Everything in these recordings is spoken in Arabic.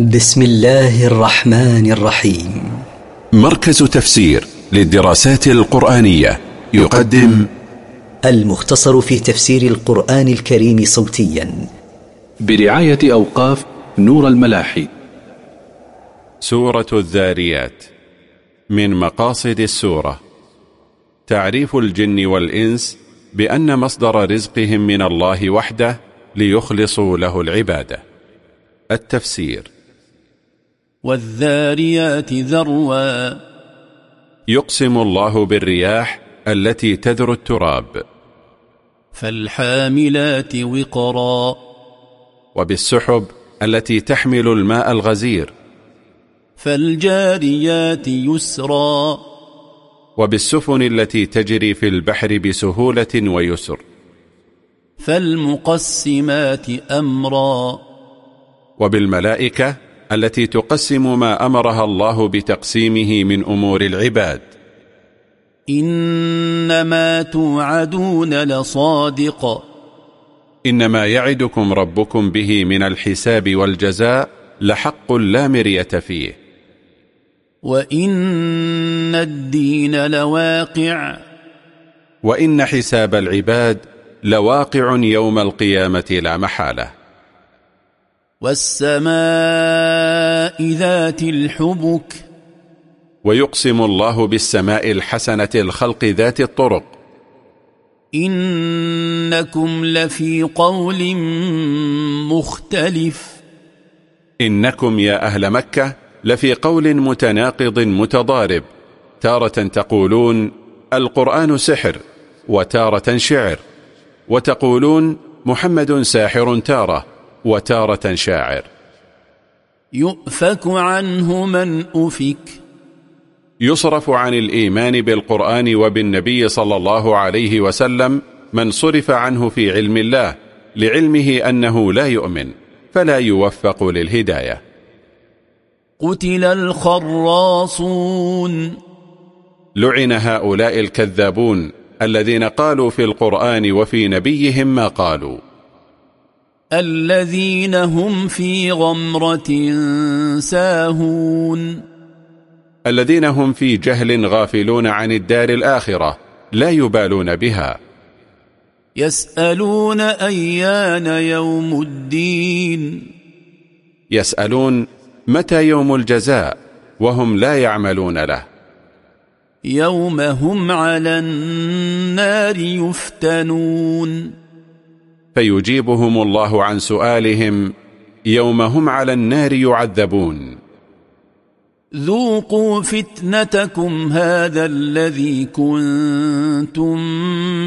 بسم الله الرحمن الرحيم. مركز تفسير للدراسات القرآنية يقدم المختصر في تفسير القرآن الكريم صوتيا. برعاية أوقاف نور الملاحي. سورة الذاريات من مقاصد السورة. تعريف الجن والإنس بأن مصدر رزقهم من الله وحده ليخلصوا له العبادة. التفسير. والذاريات ذروا. يقسم الله بالرياح التي تذر التراب. فالحاملات وقرا. وبالسحب التي تحمل الماء الغزير. فالجاريات يسرا. وبالسفن التي تجري في البحر بسهولة ويسر. فالمقسمات أمرا. وبالملائكة التي تقسم ما أمرها الله بتقسيمه من أمور العباد. إنما توعدون لصادق. إنما يعدكم ربكم به من الحساب والجزاء لحق لا مرية فيه. وإن الدين لواقع. وإن حساب العباد لواقع يوم القيامة لا محالة. والسماء ذات الحبك. ويقسم الله بالسماء الحسنة الخلق ذات الطرق. إنكم لفي قول مختلف. إنكم يا أهل مكة لفي قول متناقض متضارب. تارة تقولون القرآن سحر وتارة شعر. وتقولون محمد ساحر تارة. وتارة شاعر. يؤفك عنه من أفك. يصرف عن الإيمان بالقرآن وبالنبي صلى الله عليه وسلم من صرف عنه في علم الله لعلمه أنه لا يؤمن فلا يوفق للهداية. قتل الخراصون. لعن هؤلاء الكذابون الذين قالوا في القرآن وفي نبيهم ما قالوا. الذين هم في غمرة ساهون. الذين هم في جهل غافلون عن الدار الآخرة لا يبالون بها. يسألون أيان يوم الدين. يسألون متى يوم الجزاء وهم لا يعملون له. يوم هم على النار يفتنون. فيجيبهم الله عن سؤالهم يوم هم على النار يعذبون. ذوقوا فتنتكم هذا الذي كنتم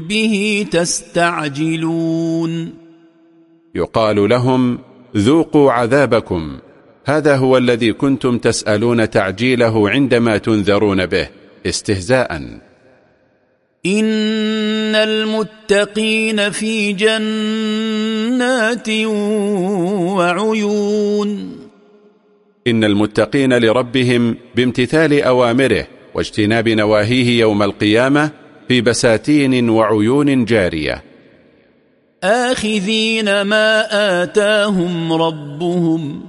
به تستعجلون. يقال لهم ذوقوا عذابكم هذا هو الذي كنتم تسألون تعجيله عندما تنذرون به استهزاء. إن المتقين في جنات وعيون. إن المتقين لربهم بامتثال أوامره واجتناب نواهيه يوم القيامة في بساتين وعيون جارية. آخذين ما آتاهم ربهم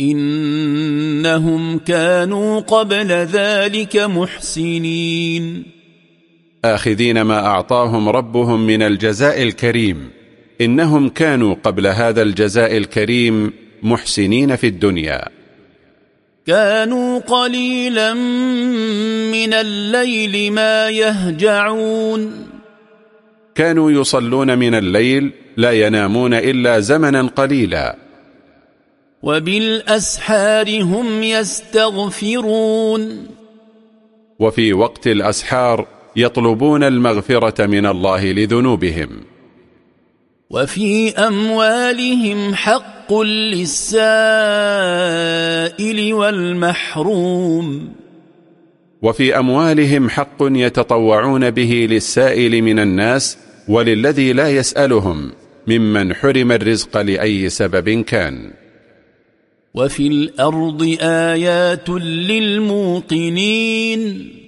إنهم كانوا قبل ذلك محسنين. آخذين ما أعطاهم ربهم من الجزاء الكريم. إنهم كانوا قبل هذا الجزاء الكريم محسنين في الدنيا. كانوا قليلا من الليل ما يهجعون. كانوا يصلون من الليل لا ينامون إلا زمنا قليلا. وبالأسحار هم يستغفرون. وفي وقت الأسحار يطلبون المغفرة من الله لذنوبهم. وفي أموالهم حق للسائل والمحروم. وفي أموالهم حق يتطوعون به للسائل من الناس وللذي لا يسألهم ممن حرم الرزق لأي سبب كان. وفي الأرض آيات للموقنين.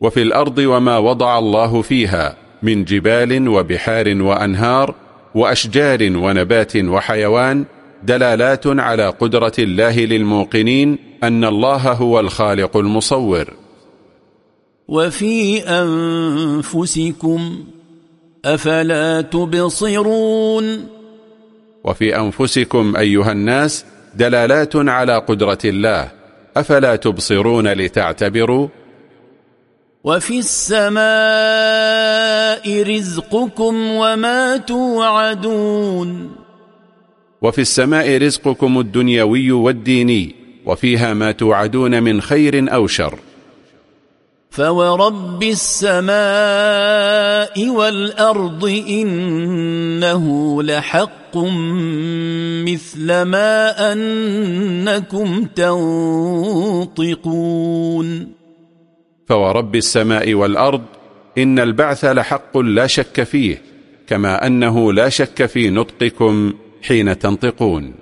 وفي الأرض وما وضع الله فيها من جبال وبحار وأنهار وأشجار ونبات وحيوان دلالات على قدرة الله للموقنين أن الله هو الخالق المصور. وفي أنفسكم أفلا تبصرون؟ وفي أنفسكم أيها الناس دلالات على قدرة الله أفلا تبصرون لتعتبروا؟ وفي السماء رزقكم وما توعدون. وفي السماء رزقكم الدنيوي والديني وفيها ما توعدون من خير أو شر. فورب السماء والأرض إنه لحق مثل ما أنكم تنطقون. فورب السماء والأرض إن البعث لحق لا شك فيه كما أنه لا شك في نطقكم حين تنطقون.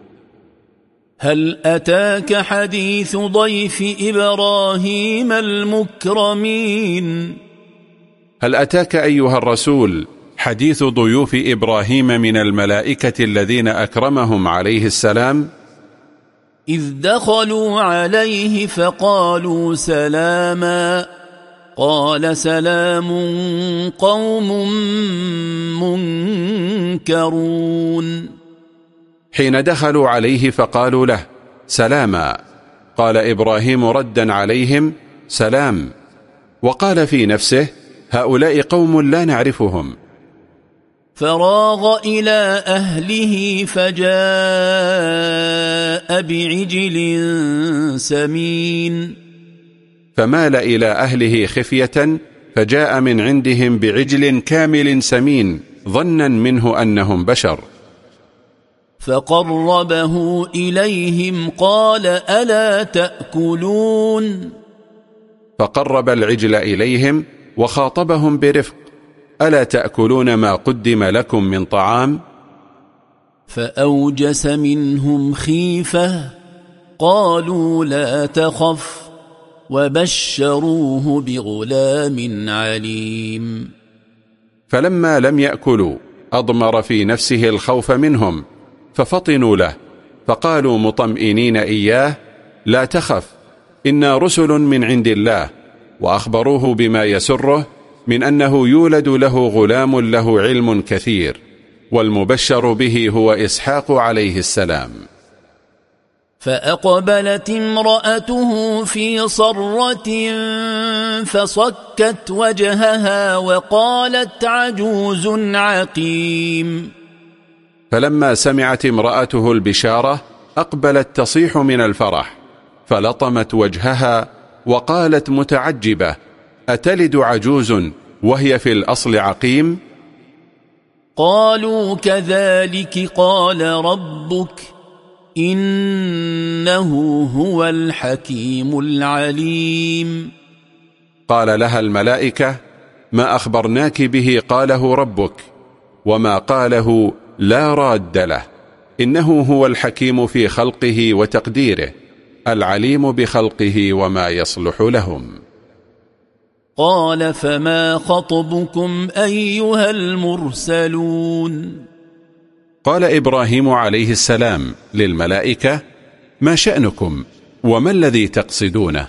هل أتاك حديث ضيف إبراهيم المكرمين؟ هل أتاك أيها الرسول حديث ضيوف إبراهيم من الملائكة الذين أكرمهم عليه السلام؟ إذ دخلوا عليه فقالوا سلاما قال سلام قوم منكرون. حين دخلوا عليه فقالوا له سلاما. قال إبراهيم ردا عليهم سلام. وقال في نفسه هؤلاء قوم لا نعرفهم. فراغ إلى أهله فجاء بعجل سمين. فمال إلى أهله خفية فجاء من عندهم بعجل كامل سمين ظنا منه أنهم بشر. فقربه إليهم قال ألا تأكلون؟ فقرب العجل إليهم وخاطبهم برفق ألا تأكلون ما قدم لكم من طعام؟ فأوجس منهم خيفة قالوا لا تخف. وبشروه بغلام عليم. فلما لم يأكلوا أضمر في نفسه الخوف منهم ففطنوا له فقالوا مطمئنين إياه لا تخف إنا رسل من عند الله وأخبروه بما يسره من أنه يولد له غلام له علم كثير والمبشر به هو إسحاق عليه السلام. فأقبلت امرأته في صرة فصكت وجهها وقالت عجوز عقيم. فلما سمعت امرأته البشارة أقبلت تصيح من الفرح فلطمت وجهها وقالت متعجبة أتلد عجوز وهي في الأصل عقيم؟ قالوا كذلك قال ربك. إنه هو الحكيم العليم. قال لها الملائكة ما أخبرناك به قاله ربك وما قاله لا راد له. إنه هو الحكيم في خلقه وتقديره العليم بخلقه وما يصلح لهم. قال فما خطبكم أيها المرسلون؟ قال إبراهيم عليه السلام للملائكة ما شأنكم؟ وما الذي تقصدونه?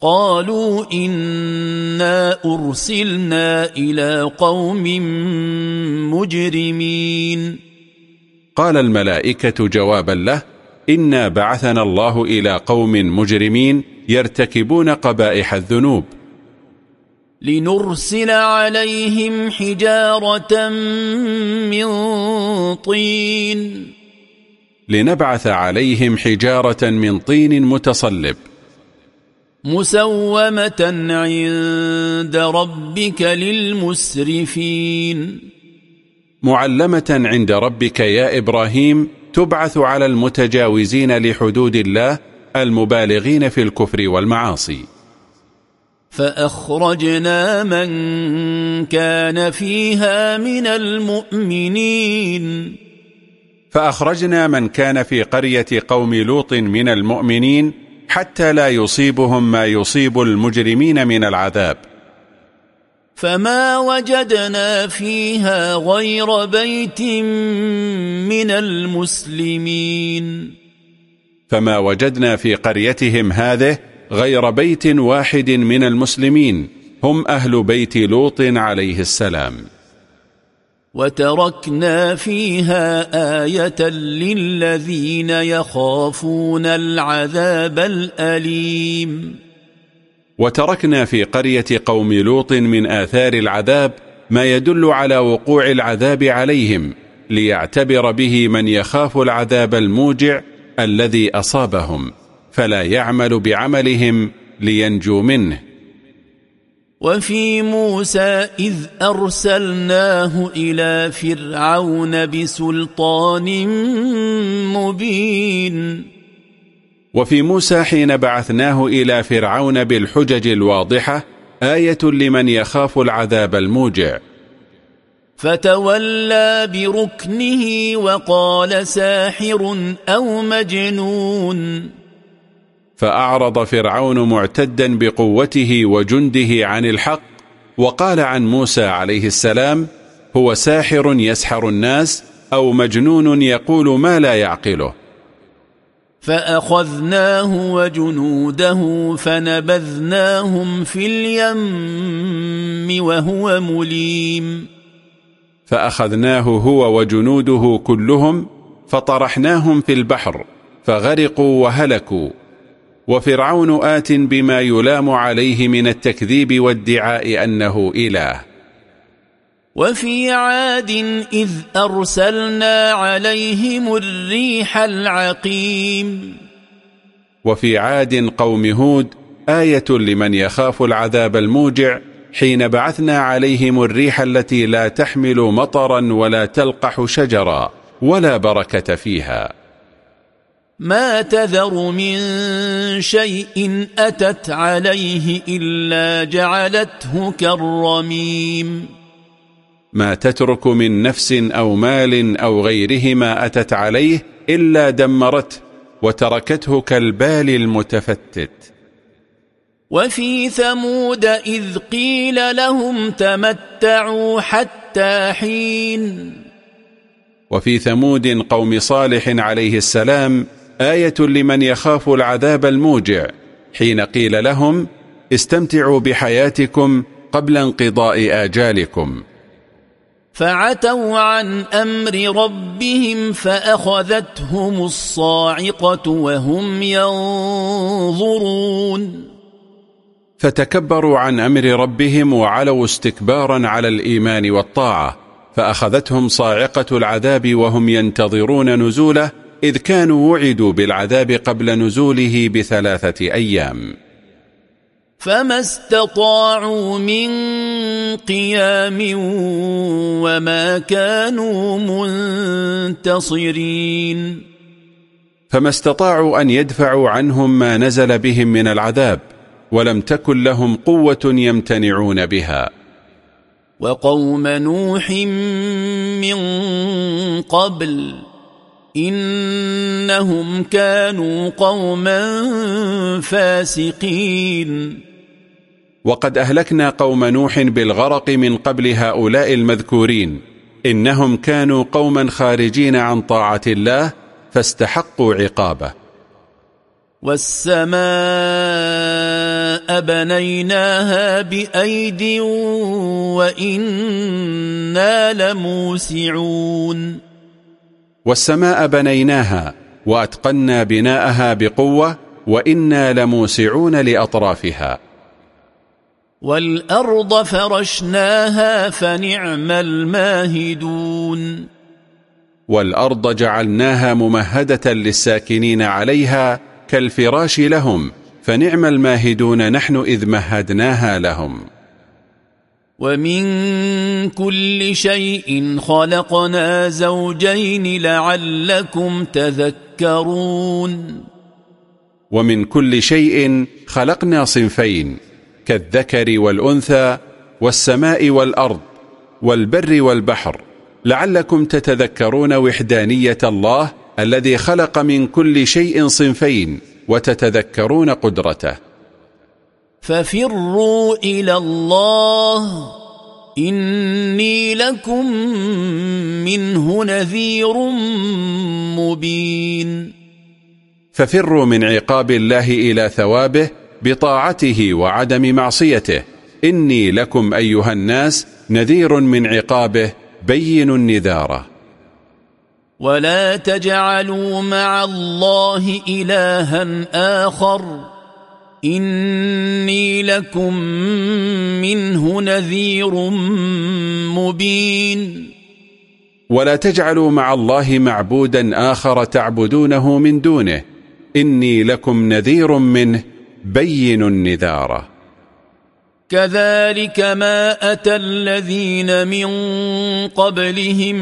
قالوا إنا أرسلنا إلى قوم مجرمين. قال الملائكة جوابا له إنا بعثنا الله إلى قوم مجرمين يرتكبون قبائح الذنوب. لنرسل عليهم حجارة من طين. لنبعث عليهم حجارة من طين متصلب. مسومة عند ربك للمسرفين. معلمة عند ربك يا إبراهيم تبعث على المتجاوزين لحدود الله المبالغين في الكفر والمعاصي. فأخرجنا من كان فيها من المؤمنين. فأخرجنا من كان في قرية قوم لوط من المؤمنين حتى لا يصيبهم ما يصيب المجرمين من العذاب. فما وجدنا فيها غير بيت من المسلمين. فما وجدنا في قريتهم هذه غير بيت واحد من المسلمين هم أهل بيت لوط عليه السلام. وتركنا فيها آية للذين يخافون العذاب الأليم. وتركنا في قرية قوم لوط من آثار العذاب ما يدل على وقوع العذاب عليهم ليعتبر به من يخاف العذاب الموجع الذي أصابهم. فلا يعمل بعملهم لينجو منه. وفي موسى إذ أرسلناه إلى فرعون بسلطان مبين. وفي موسى حين بعثناه إلى فرعون بالحجج الواضحة آية لمن يخاف العذاب الموجع. فتولى بركنه وقال ساحر أو مجنون. فأعرض فرعون معتدا بقوته وجنده عن الحق وقال عن موسى عليه السلام هو ساحر يسحر الناس أو مجنون يقول ما لا يعقله. فأخذناه وجنوده فنبذناهم في اليم وهو مليم. فأخذناه هو وجنوده كلهم فطرحناهم في البحر فغرقوا وهلكوا. وفرعون آت بما يلام عليه من التكذيب وادعاء أنه إله. وفي عاد إذ أرسلنا عليهم الريح العقيم. وفي عاد قوم هود آية لمن يخاف العذاب الموجع حين بعثنا عليهم الريح التي لا تحمل مطرا ولا تلقح شجرا ولا بركة فيها. ما تذر من شيء أتت عليه إلا جعلته كالرميم. ما تترك من نفس أو مال أو غيرهما أتت عليه إلا دمرته وتركته كالبال المتفتت. وفي ثمود إذ قيل لهم تمتعوا حتى حين. وفي ثمود قوم صالح عليه السلام آية لمن يخاف العذاب الموجع حين قيل لهم استمتعوا بحياتكم قبل انقضاء آجالكم. فعتوا عن أمر ربهم فأخذتهم الصاعقة وهم ينظرون. فتكبروا عن أمر ربهم وعلوا استكبارا على الإيمان والطاعة فأخذتهم صاعقة العذاب وهم ينتظرون نزوله إذ كانوا وعدوا بالعذاب قبل نزوله بثلاثة أيام. فما استطاعوا من قيام وما كانوا منتصرين فما استطاعوا أن يدفعوا عنهم ما نزل بهم من العذاب ولم تكن لهم قوة يمتنعون بها. وقوم نوح من قبل إنهم كانوا قوما فاسقين. وقد أهلكنا قوم نوح بالغرق من قبل هؤلاء المذكورين. إنهم كانوا قوما خارجين عن طاعة الله فاستحقوا عقابه. والسماء بنيناها بأيد وإنا لموسعون. والسماء بنيناها وأتقنا بناءها بقوة وإنا لموسعون لأطرافها. والأرض فرشناها فنعم الماهدون. والأرض جعلناها ممهدة للساكنين عليها كالفراش لهم فنعم الماهدون نحن إذ مهدناها لهم. ومن كل شيء خلقنا زوجين لعلكم تذكرون ومن كل شيء خلقنا صنفين كالذكر والأنثى والسماء والأرض والبر والبحر لعلكم تتذكرون وحدانية الله الذي خلق من كل شيء صنفين وتتذكرون قدرته ففروا إلى الله إني لكم منه نذير مبين. ففروا من عقاب الله إلى ثوابه بطاعته وعدم معصيته. إني لكم أيها الناس نذير من عقابه بين النذاره ولا تجعلوا مع الله إلها آخر. إني لكم منه نذير مبين. ولا تجعلوا مع الله معبودا آخر تعبدونه من دونه. إني لكم نذير منه بين النذاره كذلك ما أتى الذين من قبلهم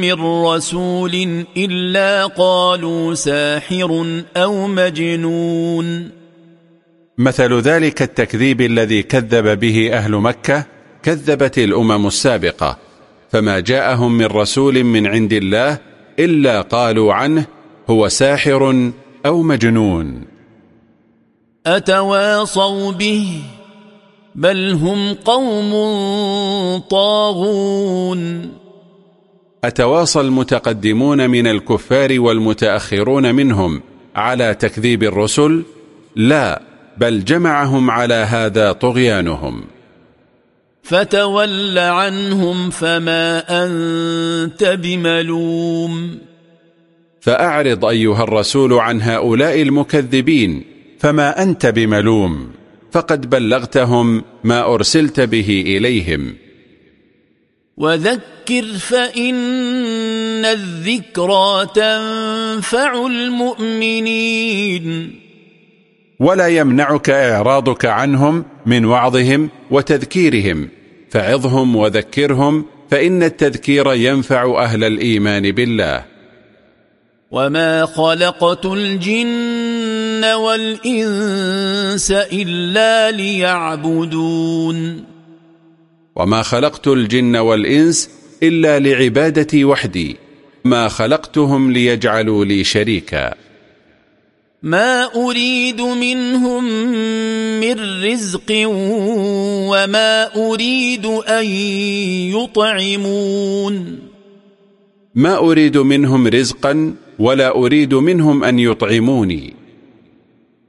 من رسول إلا قالوا ساحر أو مجنون. مثل ذلك التكذيب الذي كذب به أهل مكة كذبت الأمم السابقة فما جاءهم من رسول من عند الله إلا قالوا عنه هو ساحر أو مجنون. أتواصوا به؟ بل هم قوم طاغون. أتواصى المتقدمون من الكفار والمتأخرون منهم على تكذيب الرسل؟ لا بل جمعهم على هذا طغيانهم. فتول عنهم فما أنت بملوم. فأعرض أيها الرسول عن هؤلاء المكذبين فما أنت بملوم؟ فقد بلغتهم ما أرسلت به إليهم. وذكر فإن الذكرى تنفع المؤمنين. ولا يمنعك إعراضك عنهم من وعظهم وتذكيرهم. فعظهم وذكرهم فإن التذكير ينفع أهل الإيمان بالله. وما خلقت الجن والإنس إلا ليعبدون. وما خلقت الجن والإنس إلا لعبادتي وحدي. ما خلقتهم ليجعلوا لي شريكا. ما أريد منهم من رزق وما أريد أن يطعمون ما أريد منهم رزقا ولا أريد منهم أن يطعموني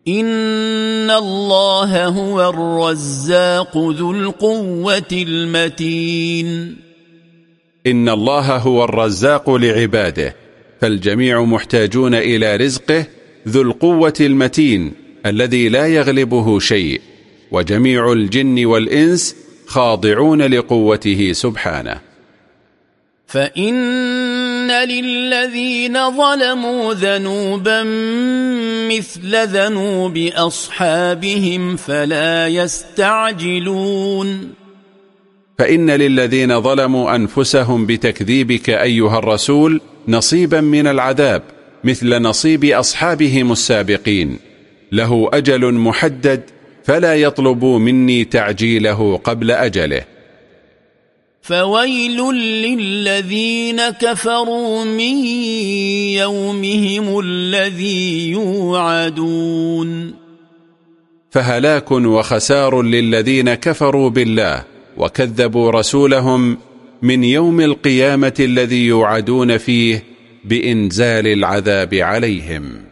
إن الله هو الرزاق ذو القوة المتين إن الله هو الرزاق لعباده فالجميع محتاجون إلى رزقه ذو القوة المتين الذي لا يغلبه شيء وجميع الجن والإنس خاضعون لقوته سبحانه. فإن للذين ظلموا ذنوبا مثل ذنوب أصحابهم فلا يستعجلون. فإن للذين ظلموا أنفسهم بتكذيبك أيها الرسول نصيبا من العذاب مثل نصيب أصحابهم السابقين. له أجل محدد فلا يطلبوا مني تعجيله قبل أجله. فويل للذين كفروا من يومهم الذي يوعدون. فهلاك وخسار للذين كفروا بالله وكذبوا رسولهم من يوم القيامة الذي يوعدون فيه بإنزال العذاب عليهم.